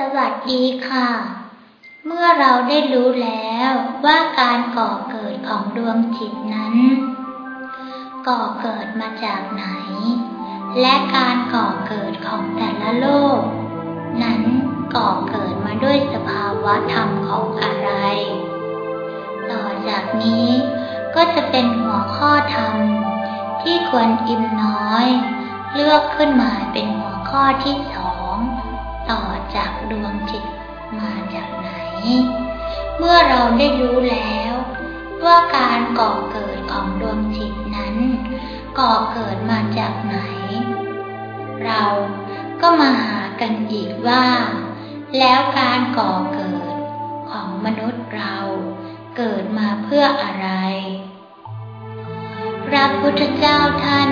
สวัสดีค่ะ เมื่อเราได้รู้แล้วว่าการก่อเกิดของดวงจิตนั้น ก่อเกิดมาจากไหน และการก่อเกิดของแต่ละโลก นั้นก่อเกิดมาด้วยสภาวะธรรมของอะไร ต่อจากนี้ก็จะเป็นหัวข้อธรรมที่ควรอิ่มน้อย เลือกขึ้นมาเป็นหัวข้อที่สอง ต่อจากดวงจิตมาจากไหน เมื่อเราได้รู้แล้ว ว่าการก่อเกิดของดวงจิตนั้น ก่อเกิดมาจากไหน เราก็มาหากันอีกว่า แล้วการก่อเกิดของมนุษย์เราเกิดมาเพื่ออะไร พระพุทธเจ้าท่าน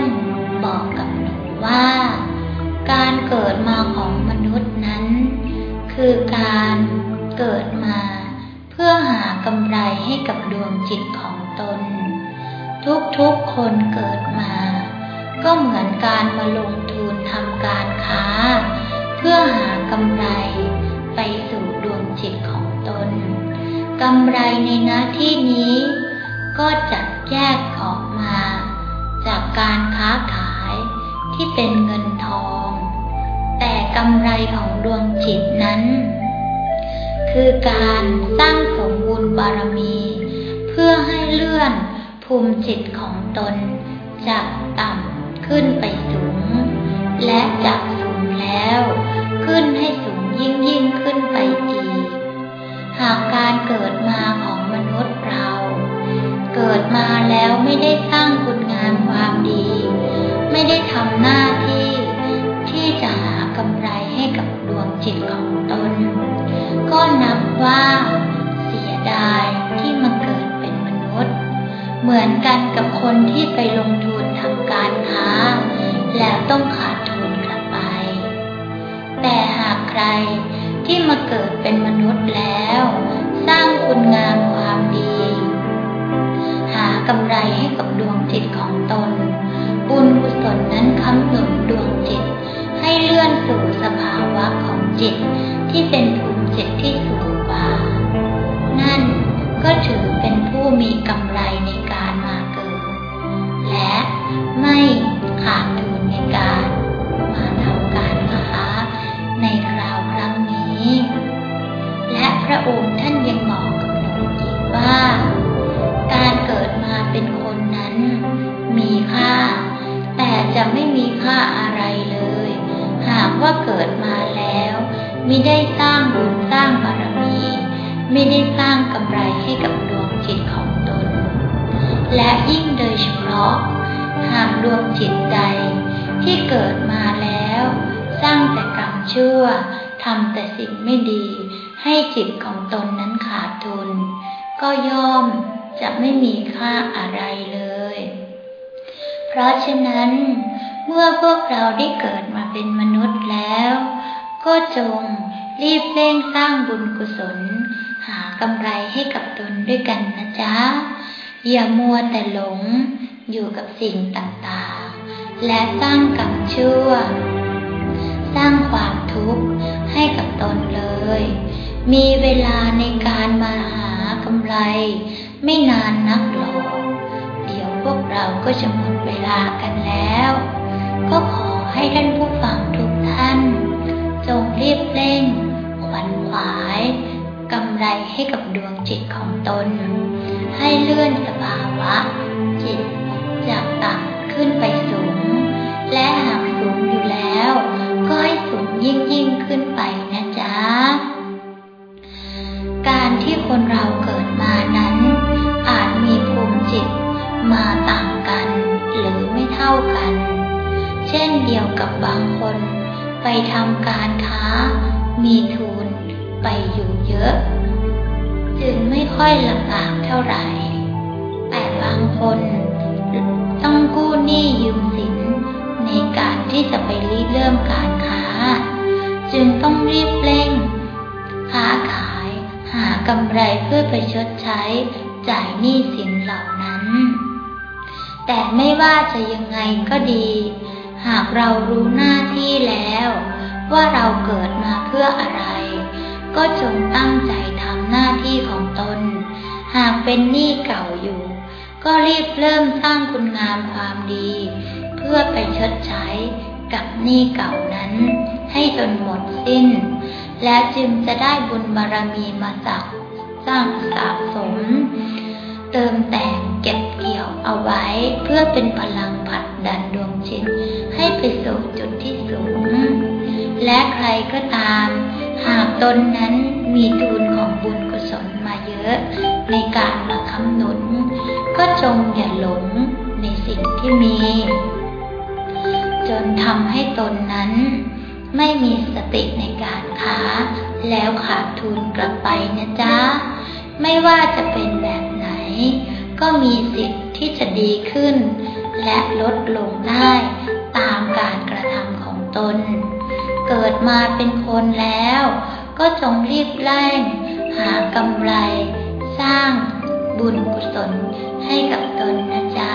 บอกกับหนูว่า การเกิดมาของ คือการเกิดมา เพื่อหากำไรให้กับดวงจิตของตน ทุกๆคนเกิดมา ก็เหมือนการมาลงทุนทำการค้า เพื่อหากำไรไปสู่ดวงจิตของตนกำไรในหน้าที่นี้ ก็จัดแยกออกมา จากการค้าขายที่เป็นเงินทอง กำไรของดวงจิตนั้น คือการสร้างสมบูรณ์บารมี เพื่อให้เลื่อนภูมิจิตของตน จากต่ำขึ้นไปสูง และจากสูงแล้ว ขึ้นให้สูงยิ่งยิ่งขึ้นไปอีก หากการเกิดมาของมนุษย์เรา เกิดมาแล้วไม่ได้ส เป็นมนุษย์แล้ว สร้างคุณงามความดี หากำไรให้กับดวงจิตของตน บุญกุศลนั้นค้ำหนุนดวงจิต ให้เลื่อนสู่สภาวะของจิตที่เป็นภูมิจิตที่สูงกว่า นั่นก็ถือเป็นผู้มีกำไรในการ ระองค์ท่านยังบอกกับหนูอีกว่า การเกิดมาเป็นคนนั้น มีค่า แต่จะไม่มีค่าอะไรเลย หากว่าเกิดมาแล้วไมิได้สร้างบุญสร้างบารมี ไม่ได้สร้างกำไรให้กับดวงจิตของตน และยิ่งโดยเฉพาะ หากดวงจิตใดที่เกิดมาแล้ว สร้างแต่กรรมชั่วทำแต่สิ่งไม่ดี ให้จิตของตนนั้นขาดทุน ก็ย่อมจะไม่มีค่าอะไรเลย เพราะฉะนั้น เมื่อพวกเราได้เกิดมาเป็นมนุษย์แล้ว ก็จงรีบเร่งสร้างบุญกุศล หากำไรให้กับตนด้วยกันนะจ๊ะ อย่ามัวแต่หลงอยู่กับสิ่งต่างๆ และสร้างกรรมชั่ว สร้างความทุกข์ให้กับตนเลย มีเวลาในการมาหากำไร ไม่นานนักหรอกเดี๋ยวพวกเราก็จะหมดเวลากันแล้ว ก็ขอให้ท่านผู้ฟังทุกท่าน จงรีบเร่ง ขวัญขวายกำไรให้กับดวงจิตของตน ให้เลื่อนสภาวะ การที่คนเราเกิดมานั้น อาจมีภูมิจิตมาต่างกันหรือไม่เท่ากัน เช่นเดียวกับบางคน ไปทำการค้า มีทุนไปอยู่เยอะ จึงไม่ค่อยลำบากเท่าไหร่ แต่บางคนต้องกู้หนี้ยืมสินในการที่จะไปรีเริ่มการค้า จึงต้องากำไรเพื่อไปชดใช้จ่ายหนี้สินเหล่านั้น แต่ไม่ว่าจะยังไงก็ดี หากเรารู้หน้าที่แล้ว ว่าเราเกิดมาเพื่ออะไร ก็จงตั้งใจทำหน้าที่ของตน หากเป็นหนี้เก่าอยู่ ก็รีบเริ่มสร้างคุณงามความดี เพื่อไปชดใช้กับหนี้เก่านั้น ให้จนหมดสิ้น และจึงจะได้บุญบารมีมาสัก สร้างสะสม เติมแต่งเก็บเกี่ยวเอาไว้ เพื่อเป็นพลังผลักดันดวงจิตให้ไปสู่จุดที่สูง และใครก็ตาม หากตนนั้นมีทุนของบุญกุศลมาเยอะ ในการมาคำนุน ก็จงอย่าหลงในสิ่งที่มี จนทำให้ตนนั้นไม่มีสติในการค้า แล้วขาดทุนกลับไปนะจ๊ะ ไม่ว่าจะเป็นแบบไหน ก็มีสิทธิ์ที่จะดีขึ้น และลดลงได้ตามการกระทำของตน เกิดมาเป็นคนแล้ว ก็จงรีบแร่ง หากำไร สร้างบุญกุศลให้กับตนนะจ๊ะ